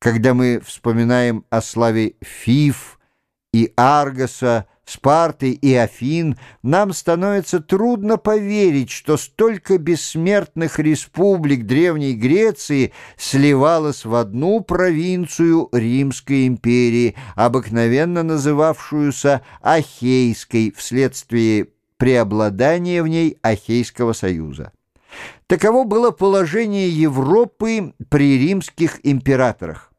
Когда мы вспоминаем о славе Фиф и Аргоса, Спарты и Афин, нам становится трудно поверить, что столько бессмертных республик Древней Греции сливалось в одну провинцию Римской империи, обыкновенно называвшуюся Ахейской вследствие преобладания в ней Ахейского союза. Таково было положение Европы при римских императорах.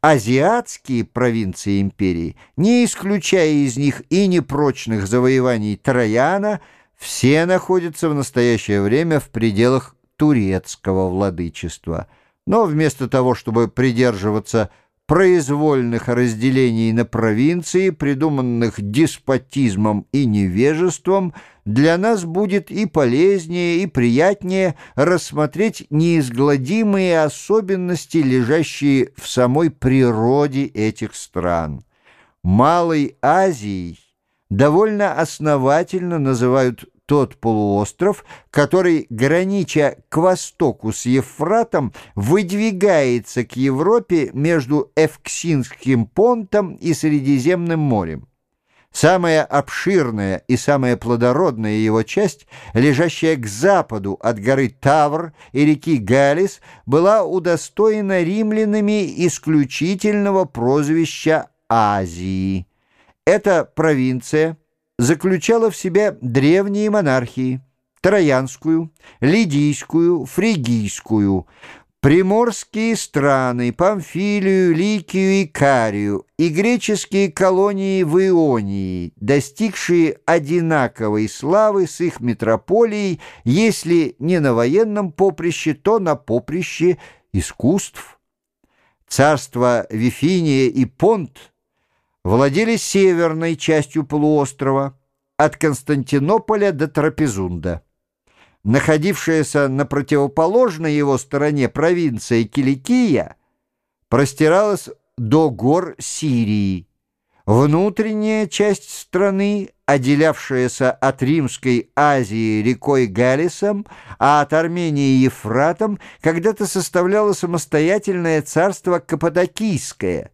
Азиатские провинции империи, не исключая из них и непрочных завоеваний Трояна, все находятся в настоящее время в пределах турецкого владычества. Но вместо того, чтобы придерживаться произвольных разделений на провинции, придуманных деспотизмом и невежеством, для нас будет и полезнее, и приятнее рассмотреть неизгладимые особенности, лежащие в самой природе этих стран. Малой Азией довольно основательно называют тот полуостров, который, гранича к востоку с Евфратом, выдвигается к Европе между Эвксинским понтом и Средиземным морем. Самая обширная и самая плодородная его часть, лежащая к западу от горы Тавр и реки Галис, была удостоена римлянами исключительного прозвища Азии. Эта провинция – заключала в себе древние монархии – Троянскую, Лидийскую, Фригийскую, приморские страны, Памфилию, Ликию и Карию и греческие колонии в Ионии, достигшие одинаковой славы с их метрополией, если не на военном поприще, то на поприще искусств. Царство Вифиния и Понт – владели северной частью полуострова, от Константинополя до Трапезунда. Находившаяся на противоположной его стороне провинция Киликия простиралась до гор Сирии. Внутренняя часть страны, отделявшаяся от Римской Азии рекой Галисом, а от Армении Ефратом, когда-то составляла самостоятельное царство Каппадокийское –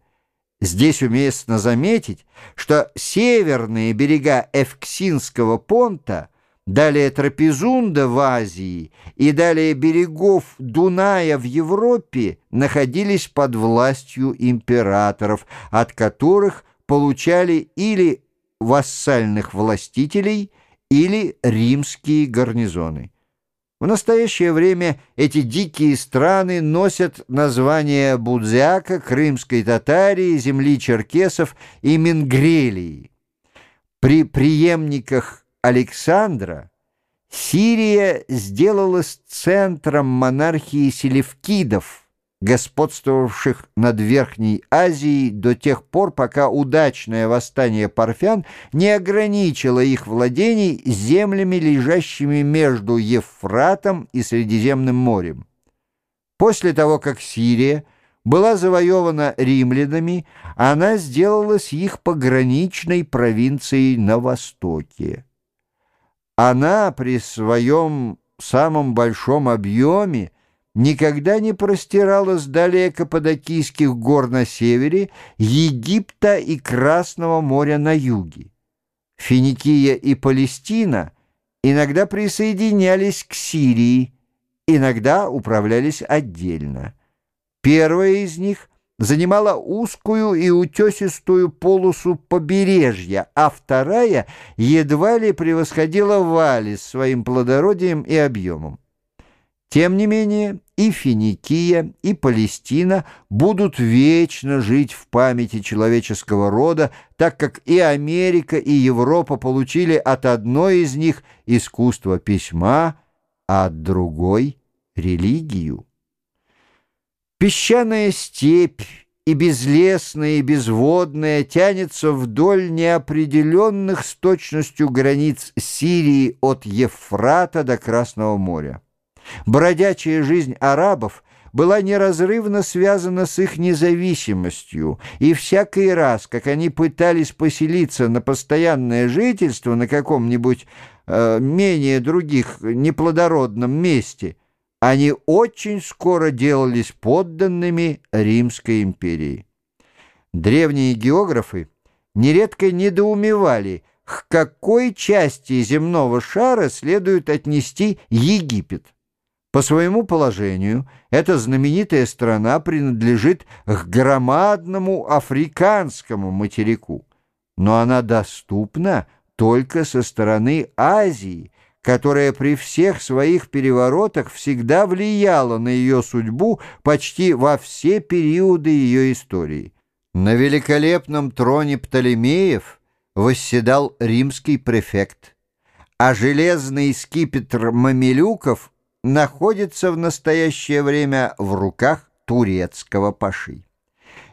Здесь уместно заметить, что северные берега Эвксинского понта, далее Трапезунда в Азии и далее берегов Дуная в Европе находились под властью императоров, от которых получали или вассальных властителей, или римские гарнизоны. В настоящее время эти дикие страны носят названия Будзяка, Крымской Татарии, земли черкесов и Мингрелии. При преемниках Александра Сирия сделалась центром монархии селевкидов – господствовавших над Верхней Азией до тех пор, пока удачное восстание парфян не ограничило их владений землями, лежащими между Евфратом и Средиземным морем. После того, как Сирия была завоевана римлянами, она сделалась их пограничной провинцией на востоке. Она при своем самом большом объеме никогда не простиралась далее Каппадокийских гор на севере, Египта и Красного моря на юге. Финикия и Палестина иногда присоединялись к Сирии, иногда управлялись отдельно. Первая из них занимала узкую и утесистую полосу побережья, а вторая едва ли превосходила Валис своим плодородием и объемом. Тем не менее, и Финикия, и Палестина будут вечно жить в памяти человеческого рода, так как и Америка, и Европа получили от одной из них искусство письма, а от другой — религию. Песчаная степь и безлесная, и безводная тянется вдоль неопределенных с точностью границ Сирии от Ефрата до Красного моря. Бродячая жизнь арабов была неразрывно связана с их независимостью, и всякий раз, как они пытались поселиться на постоянное жительство на каком-нибудь э, менее других неплодородном месте, они очень скоро делались подданными Римской империи. Древние географы нередко недоумевали, к какой части земного шара следует отнести Египет. По своему положению эта знаменитая страна принадлежит к громадному африканскому материку, но она доступна только со стороны Азии, которая при всех своих переворотах всегда влияла на ее судьбу почти во все периоды ее истории. На великолепном троне Птолемеев восседал римский префект, а железный скипетр мамилюков находится в настоящее время в руках турецкого паши.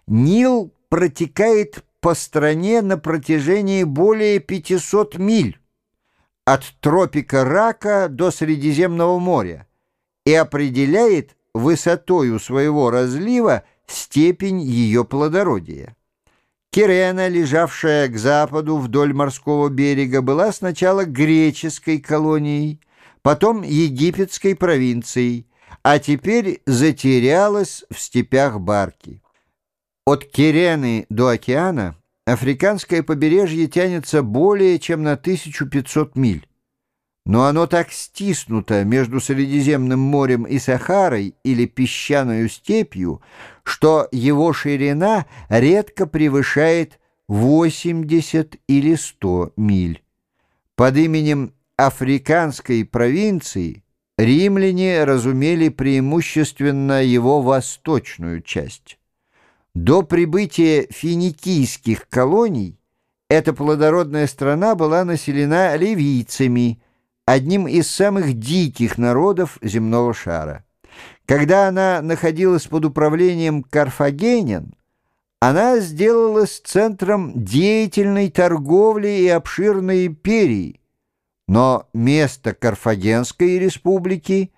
Нил протекает по стране на протяжении более 500 миль, от тропика Рака до Средиземного моря, и определяет высотою своего разлива степень ее плодородия. Кирена, лежавшая к западу вдоль морского берега, была сначала греческой колонией, потом египетской провинцией, а теперь затерялась в степях Барки. От Кирены до океана африканское побережье тянется более чем на 1500 миль. Но оно так стиснуто между Средиземным морем и Сахарой или песчаную степью, что его ширина редко превышает 80 или 100 миль. Под именем африканской провинции римляне разумели преимущественно его восточную часть. До прибытия финикийских колоний эта плодородная страна была населена ливийцами, одним из самых диких народов земного шара. Когда она находилась под управлением карфагенян, она сделалась центром деятельной торговли и обширной империи, но место Карфагенской республики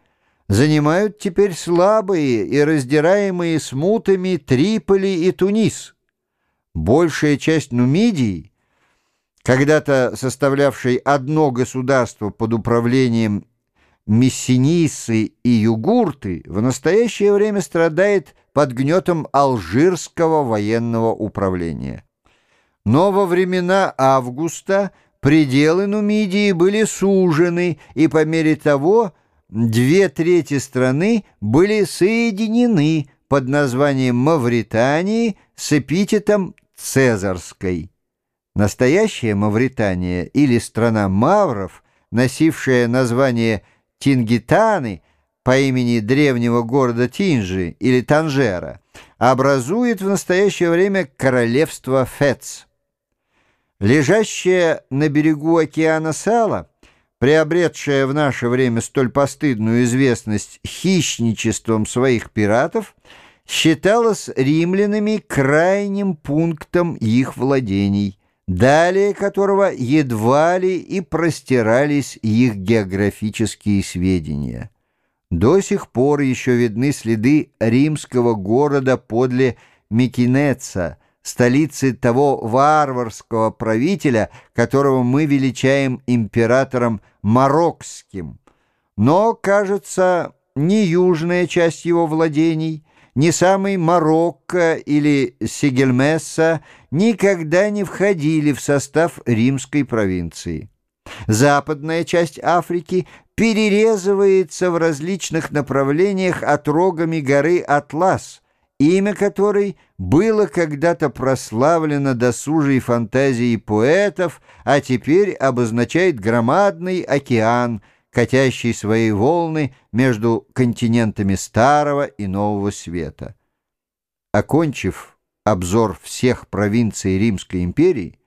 занимают теперь слабые и раздираемые смутами Триполи и Тунис. Большая часть Нумидии, когда-то составлявшей одно государство под управлением Мессинисы и Югурты, в настоящее время страдает под гнетом алжирского военного управления. Но во времена Августа – пределы Нумидии были сужены, и по мере того две трети страны были соединены под названием Мавритании с эпитетом Цезарской. Настоящая Мавритания или страна Мавров, носившая название Тингитаны по имени древнего города Тинжи или Танжера, образует в настоящее время королевство Фец. Лежащее на берегу океана сало, приобретшее в наше время столь постыдную известность хищничеством своих пиратов, считалось римлянами крайним пунктом их владений, далее которого едва ли и простирались их географические сведения. До сих пор еще видны следы римского города подле Микинеца, столицы того варварского правителя, которого мы величаем императором Марокским. Но, кажется, ни южная часть его владений, ни самый Марокко или Сигельмесса никогда не входили в состав римской провинции. Западная часть Африки перерезывается в различных направлениях отрогами горы Атлас – имя которой было когда-то прославлено досужей фантазией поэтов, а теперь обозначает громадный океан, катящий свои волны между континентами Старого и Нового Света. Окончив обзор всех провинций Римской империи,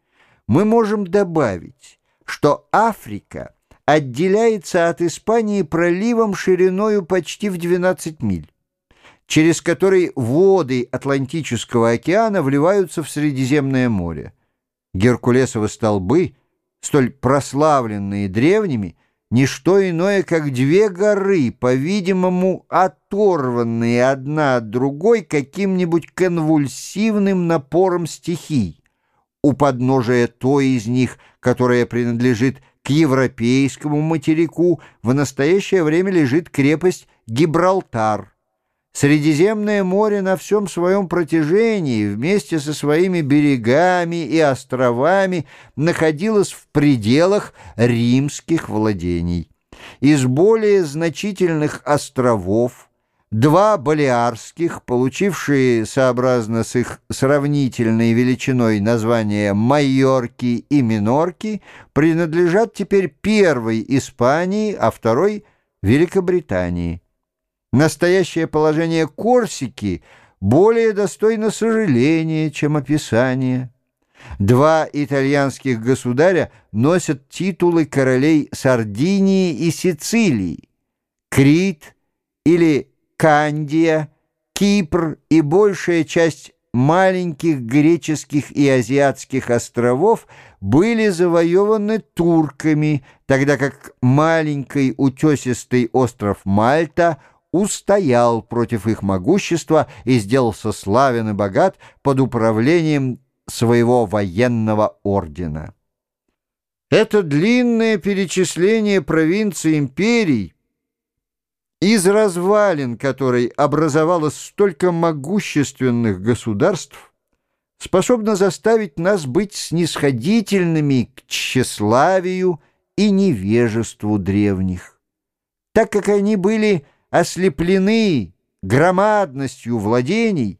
мы можем добавить, что Африка отделяется от Испании проливом шириною почти в 12 миль через который воды Атлантического океана вливаются в Средиземное море. Геркулесовы столбы, столь прославленные древними, не что иное, как две горы, по-видимому, оторванные одна от другой каким-нибудь конвульсивным напором стихий. У подножия той из них, которая принадлежит к европейскому материку, в настоящее время лежит крепость Гибралтар. Средиземное море на всем своем протяжении вместе со своими берегами и островами находилось в пределах римских владений. Из более значительных островов два балиарских, получившие, сообразно с их сравнительной величиной, названия Майорки и Минорки, принадлежат теперь первой Испании, а второй — Великобритании. Настоящее положение Корсики более достойно сожаления, чем описания. Два итальянских государя носят титулы королей Сардинии и Сицилии. Крит или Кандия, Кипр и большая часть маленьких греческих и азиатских островов были завоеваны турками, тогда как маленький утесистый остров Мальта – устоял против их могущества и сделался славен и богат под управлением своего военного ордена. Это длинное перечисление провинций империй, из развалин которой образовалось столько могущественных государств, способно заставить нас быть снисходительными к тщеславию и невежеству древних, так как они были ослеплены громадностью владений,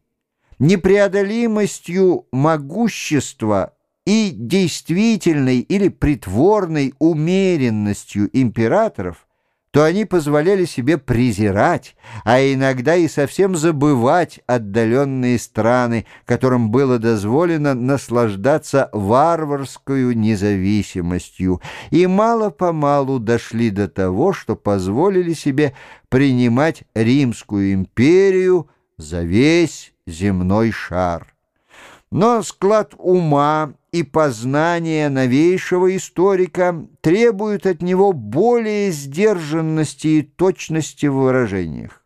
непреодолимостью могущества и действительной или притворной умеренностью императоров, то они позволяли себе презирать, а иногда и совсем забывать отдаленные страны, которым было дозволено наслаждаться варварскую независимостью, и мало-помалу дошли до того, что позволили себе принимать Римскую империю за весь земной шар. Но склад ума и познания новейшего историка требуют от него более сдержанности и точности в выражениях.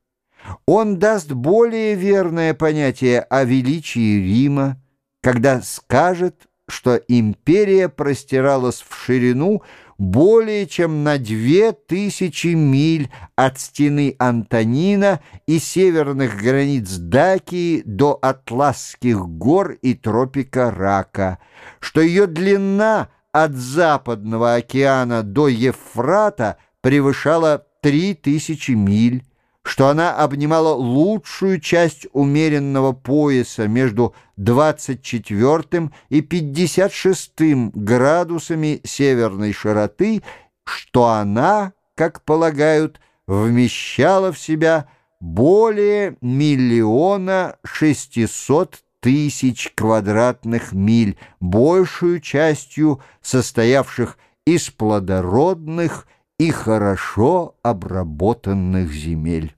Он даст более верное понятие о величии Рима, когда скажет, что империя простиралась в ширину более чем на две тысячи миль от стены Антонина и северных границ Дакии до Атласских гор и тропика Рака, что ее длина от Западного океана до Ефрата превышала три тысячи миль, что она обнимала лучшую часть умеренного пояса между 24 и 56 градусами северной широты, что она, как полагают, вмещала в себя более миллиона шестисот тысяч квадратных миль, большую частью состоявших из плодородных и хорошо обработанных земель.